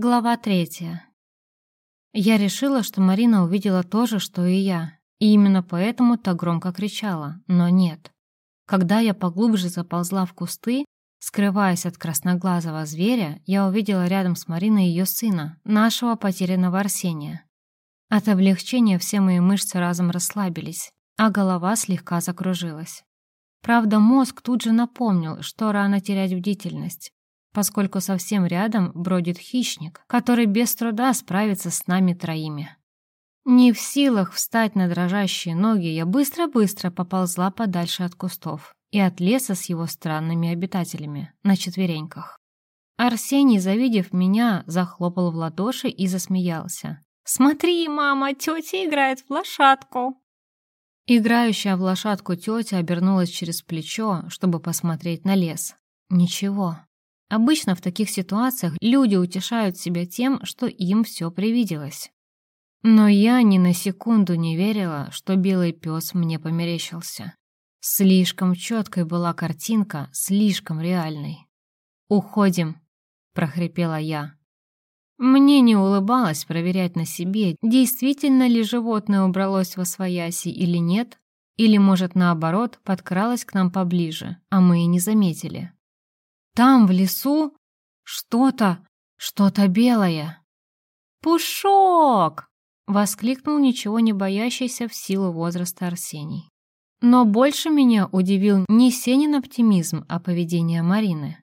Глава третья. Я решила, что Марина увидела то же, что и я, и именно поэтому так громко кричала, но нет. Когда я поглубже заползла в кусты, скрываясь от красноглазого зверя, я увидела рядом с Мариной ее сына, нашего потерянного Арсения. От облегчения все мои мышцы разом расслабились, а голова слегка закружилась. Правда, мозг тут же напомнил, что рано терять бдительность, поскольку совсем рядом бродит хищник, который без труда справится с нами троими. Не в силах встать на дрожащие ноги, я быстро-быстро поползла подальше от кустов и от леса с его странными обитателями на четвереньках. Арсений, завидев меня, захлопал в ладоши и засмеялся. «Смотри, мама, тетя играет в лошадку!» Играющая в лошадку тетя обернулась через плечо, чтобы посмотреть на лес. Ничего. Обычно в таких ситуациях люди утешают себя тем, что им все привиделось. Но я ни на секунду не верила, что белый пес мне померещился. Слишком четкой была картинка, слишком реальной. «Уходим», — прохрипела я. Мне не улыбалось проверять на себе, действительно ли животное убралось во свояси или нет, или, может, наоборот, подкралось к нам поближе, а мы и не заметили. Там, в лесу, что-то, что-то белое. «Пушок!» — воскликнул ничего не боящийся в силу возраста Арсений. Но больше меня удивил не Сенин оптимизм, а поведение Марины.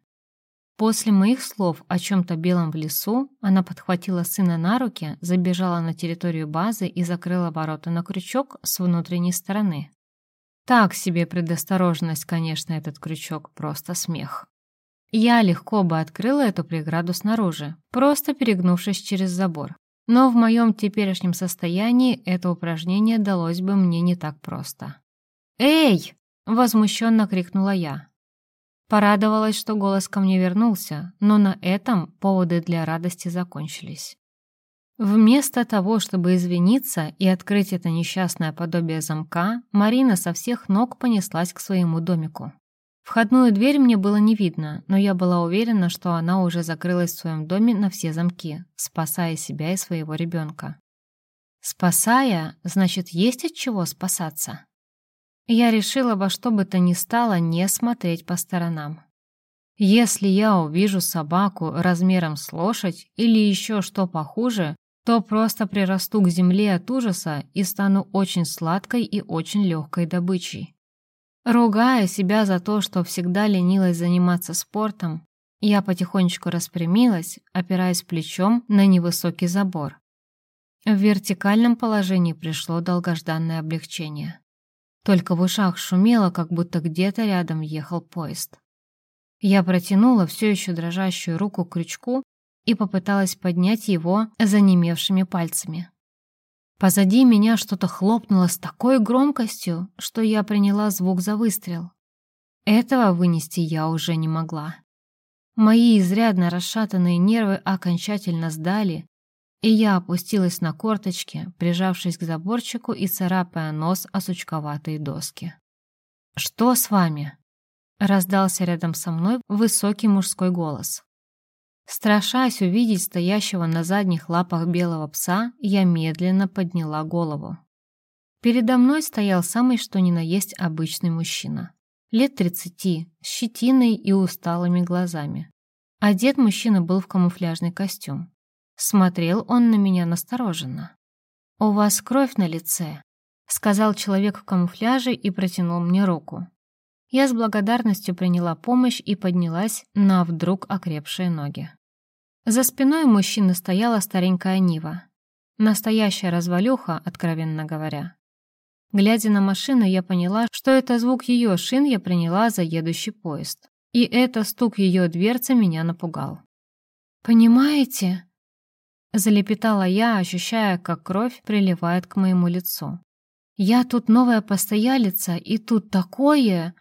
После моих слов о чем-то белом в лесу, она подхватила сына на руки, забежала на территорию базы и закрыла ворота на крючок с внутренней стороны. Так себе предосторожность, конечно, этот крючок, просто смех. Я легко бы открыла эту преграду снаружи, просто перегнувшись через забор. Но в моем теперешнем состоянии это упражнение далось бы мне не так просто. «Эй!» — возмущенно крикнула я. Порадовалась, что голос ко мне вернулся, но на этом поводы для радости закончились. Вместо того, чтобы извиниться и открыть это несчастное подобие замка, Марина со всех ног понеслась к своему домику. Входную дверь мне было не видно, но я была уверена, что она уже закрылась в своем доме на все замки, спасая себя и своего ребенка. Спасая, значит, есть от чего спасаться. Я решила во что бы то ни стало не смотреть по сторонам. Если я увижу собаку размером с лошадь или еще что похуже, то просто прирасту к земле от ужаса и стану очень сладкой и очень легкой добычей. Ругая себя за то, что всегда ленилась заниматься спортом, я потихонечку распрямилась, опираясь плечом на невысокий забор. В вертикальном положении пришло долгожданное облегчение. Только в ушах шумело, как будто где-то рядом ехал поезд. Я протянула все еще дрожащую руку к крючку и попыталась поднять его занемевшими пальцами. Позади меня что-то хлопнуло с такой громкостью, что я приняла звук за выстрел. Этого вынести я уже не могла. Мои изрядно расшатанные нервы окончательно сдали, и я опустилась на корточки, прижавшись к заборчику и царапая нос о сучковатые доски. «Что с вами?» — раздался рядом со мной высокий мужской голос. Страшась увидеть стоящего на задних лапах белого пса, я медленно подняла голову. Передо мной стоял самый что ни на есть обычный мужчина. Лет тридцати, с щетиной и усталыми глазами. Одет мужчина был в камуфляжный костюм. Смотрел он на меня настороженно. «У вас кровь на лице», — сказал человек в камуфляже и протянул мне руку. Я с благодарностью приняла помощь и поднялась на вдруг окрепшие ноги. За спиной мужчины стояла старенькая Нива. Настоящая развалюха, откровенно говоря. Глядя на машину, я поняла, что это звук ее шин я приняла за едущий поезд. И это стук ее дверцы меня напугал. «Понимаете?» Залепетала я, ощущая, как кровь приливает к моему лицу. «Я тут новая постоялица, и тут такое...»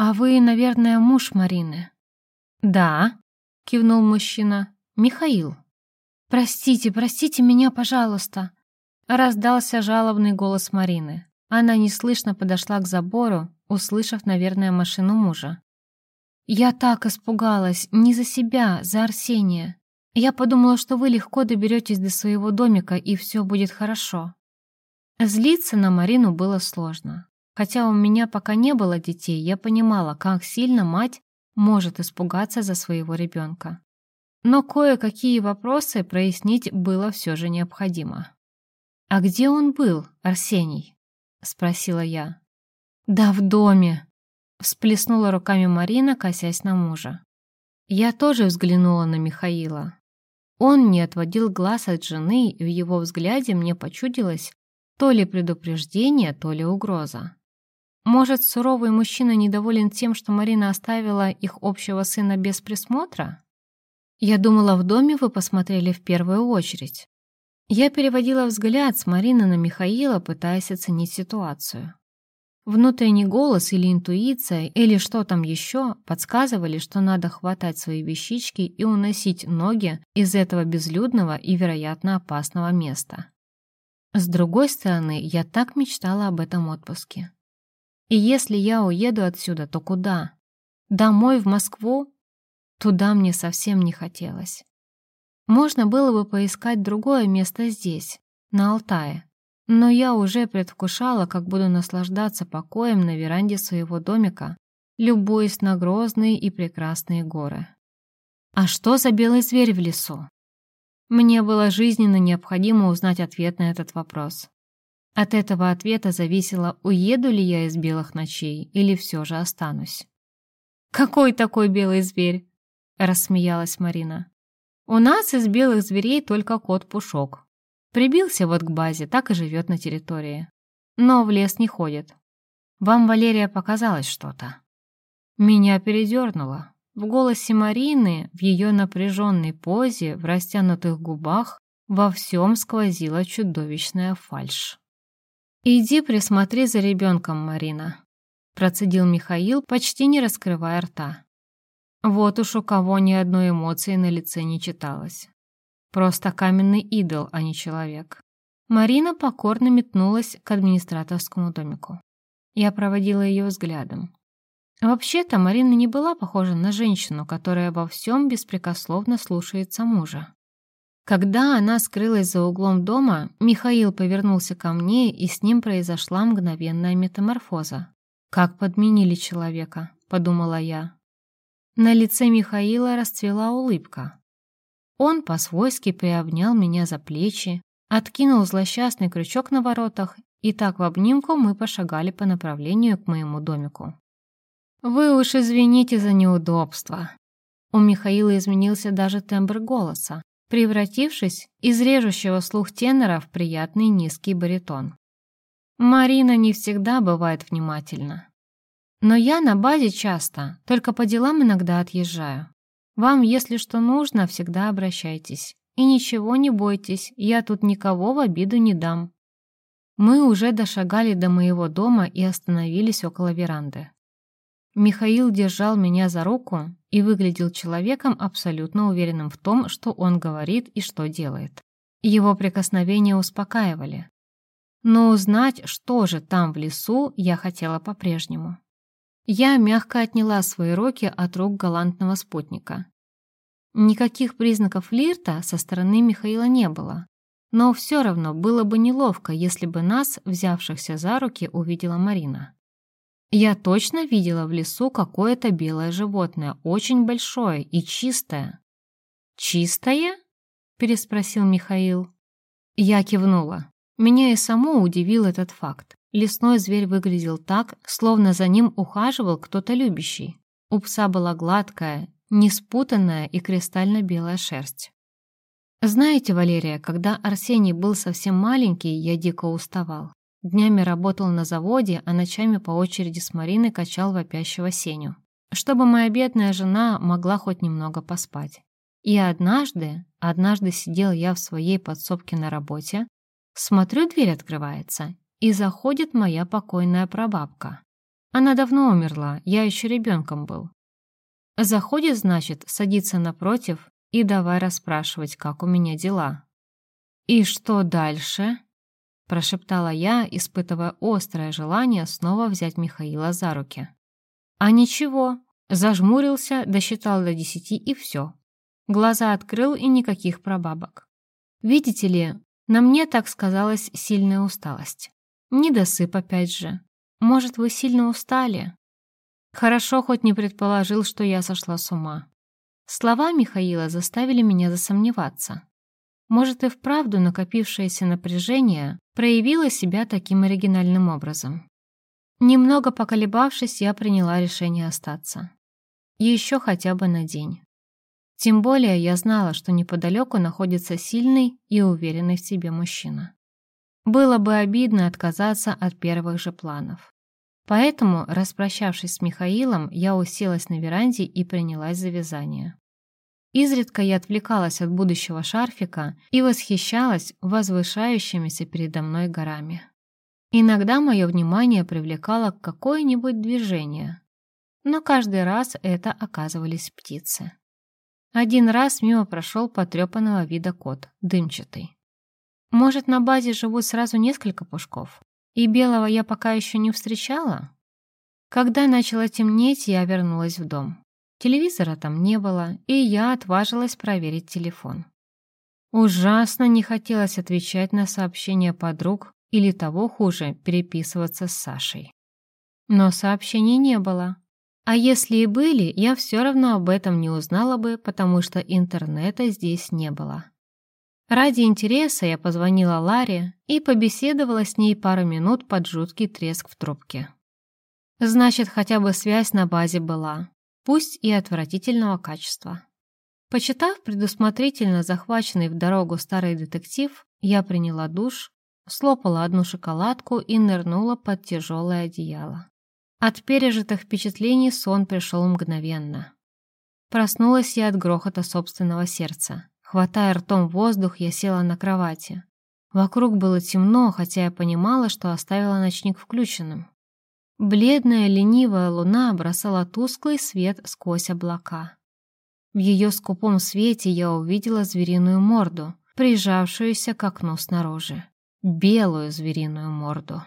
«А вы, наверное, муж Марины?» «Да», — кивнул мужчина. «Михаил». «Простите, простите меня, пожалуйста», — раздался жалобный голос Марины. Она неслышно подошла к забору, услышав, наверное, машину мужа. «Я так испугалась, не за себя, за Арсения. Я подумала, что вы легко доберетесь до своего домика, и все будет хорошо. Злиться на Марину было сложно. Хотя у меня пока не было детей, я понимала, как сильно мать может испугаться за своего ребенка. Но кое-какие вопросы прояснить было все же необходимо. «А где он был, Арсений?» — спросила я. «Да в доме», — всплеснула руками Марина, косясь на мужа. Я тоже взглянула на Михаила. Он не отводил глаз от жены, и в его взгляде мне почудилось то ли предупреждение, то ли угроза. Может, суровый мужчина недоволен тем, что Марина оставила их общего сына без присмотра? Я думала, в доме вы посмотрели в первую очередь. Я переводила взгляд с Марины на Михаила, пытаясь оценить ситуацию. Внутренний голос или интуиция, или что там еще, подсказывали, что надо хватать свои вещички и уносить ноги из этого безлюдного и, вероятно, опасного места. С другой стороны, я так мечтала об этом отпуске. И если я уеду отсюда, то куда? Домой в Москву? Туда мне совсем не хотелось. Можно было бы поискать другое место здесь, на Алтае. Но я уже предвкушала, как буду наслаждаться покоем на веранде своего домика, любуясь на грозные и прекрасные горы. А что за белый зверь в лесу? Мне было жизненно необходимо узнать ответ на этот вопрос. От этого ответа зависело, уеду ли я из белых ночей или все же останусь. «Какой такой белый зверь?» — рассмеялась Марина. «У нас из белых зверей только кот Пушок. Прибился вот к базе, так и живет на территории. Но в лес не ходит. Вам, Валерия, показалось что-то?» Меня передернуло. В голосе Марины, в ее напряженной позе, в растянутых губах во всем сквозила чудовищная фальшь. «Иди присмотри за ребенком, Марина», — процедил Михаил, почти не раскрывая рта. Вот уж у кого ни одной эмоции на лице не читалось. Просто каменный идол, а не человек. Марина покорно метнулась к администраторскому домику. Я проводила ее взглядом. Вообще-то Марина не была похожа на женщину, которая во всем беспрекословно слушается мужа. Когда она скрылась за углом дома, Михаил повернулся ко мне, и с ним произошла мгновенная метаморфоза. «Как подменили человека», — подумала я. На лице Михаила расцвела улыбка. Он по-свойски приобнял меня за плечи, откинул злосчастный крючок на воротах, и так в обнимку мы пошагали по направлению к моему домику. «Вы уж извините за неудобство». У Михаила изменился даже тембр голоса превратившись из режущего слух тенора в приятный низкий баритон. Марина не всегда бывает внимательна. Но я на базе часто, только по делам иногда отъезжаю. Вам, если что нужно, всегда обращайтесь. И ничего не бойтесь, я тут никого в обиду не дам. Мы уже дошагали до моего дома и остановились около веранды. Михаил держал меня за руку и выглядел человеком, абсолютно уверенным в том, что он говорит и что делает. Его прикосновения успокаивали. Но узнать, что же там в лесу, я хотела по-прежнему. Я мягко отняла свои руки от рук галантного спутника. Никаких признаков флирта со стороны Михаила не было, но все равно было бы неловко, если бы нас, взявшихся за руки, увидела Марина. Я точно видела в лесу какое-то белое животное, очень большое и чистое. «Чистое?» — переспросил Михаил. Я кивнула. Меня и само удивил этот факт. Лесной зверь выглядел так, словно за ним ухаживал кто-то любящий. У пса была гладкая, неспутанная и кристально белая шерсть. Знаете, Валерия, когда Арсений был совсем маленький, я дико уставал. Днями работал на заводе, а ночами по очереди с Мариной качал вопящего Сеню. Чтобы моя бедная жена могла хоть немного поспать. И однажды, однажды сидел я в своей подсобке на работе, смотрю, дверь открывается, и заходит моя покойная прабабка. Она давно умерла, я еще ребенком был. Заходит, значит, садится напротив и давай расспрашивать, как у меня дела. И что дальше? Прошептала я, испытывая острое желание снова взять Михаила за руки. А ничего, зажмурился, досчитал до десяти и все. Глаза открыл и никаких прабабок. Видите ли, на мне так сказалась сильная усталость. Недосып опять же. Может, вы сильно устали? Хорошо хоть не предположил, что я сошла с ума. Слова Михаила заставили меня засомневаться. Может, и вправду накопившееся напряжение проявило себя таким оригинальным образом. Немного поколебавшись, я приняла решение остаться. Еще хотя бы на день. Тем более я знала, что неподалеку находится сильный и уверенный в себе мужчина. Было бы обидно отказаться от первых же планов. Поэтому, распрощавшись с Михаилом, я уселась на веранде и принялась за вязание. Изредка я отвлекалась от будущего шарфика и восхищалась возвышающимися передо мной горами. Иногда мое внимание привлекало какое-нибудь движение, но каждый раз это оказывались птицы. Один раз мимо прошел потрепанного вида кот, дымчатый. Может, на базе живут сразу несколько пушков? И белого я пока еще не встречала? Когда начало темнеть, я вернулась в дом. Телевизора там не было, и я отважилась проверить телефон. Ужасно не хотелось отвечать на сообщения подруг или того хуже, переписываться с Сашей. Но сообщений не было. А если и были, я все равно об этом не узнала бы, потому что интернета здесь не было. Ради интереса я позвонила Ларе и побеседовала с ней пару минут под жуткий треск в трубке. Значит, хотя бы связь на базе была, пусть и отвратительного качества. Почитав предусмотрительно захваченный в дорогу старый детектив, я приняла душ, слопала одну шоколадку и нырнула под тяжелое одеяло. От пережитых впечатлений сон пришел мгновенно. Проснулась я от грохота собственного сердца. Хватая ртом воздух, я села на кровати. Вокруг было темно, хотя я понимала, что оставила ночник включенным. Бледная ленивая луна бросала тусклый свет сквозь облака. В ее скупом свете я увидела звериную морду, прижавшуюся к окну снаружи. Белую звериную морду.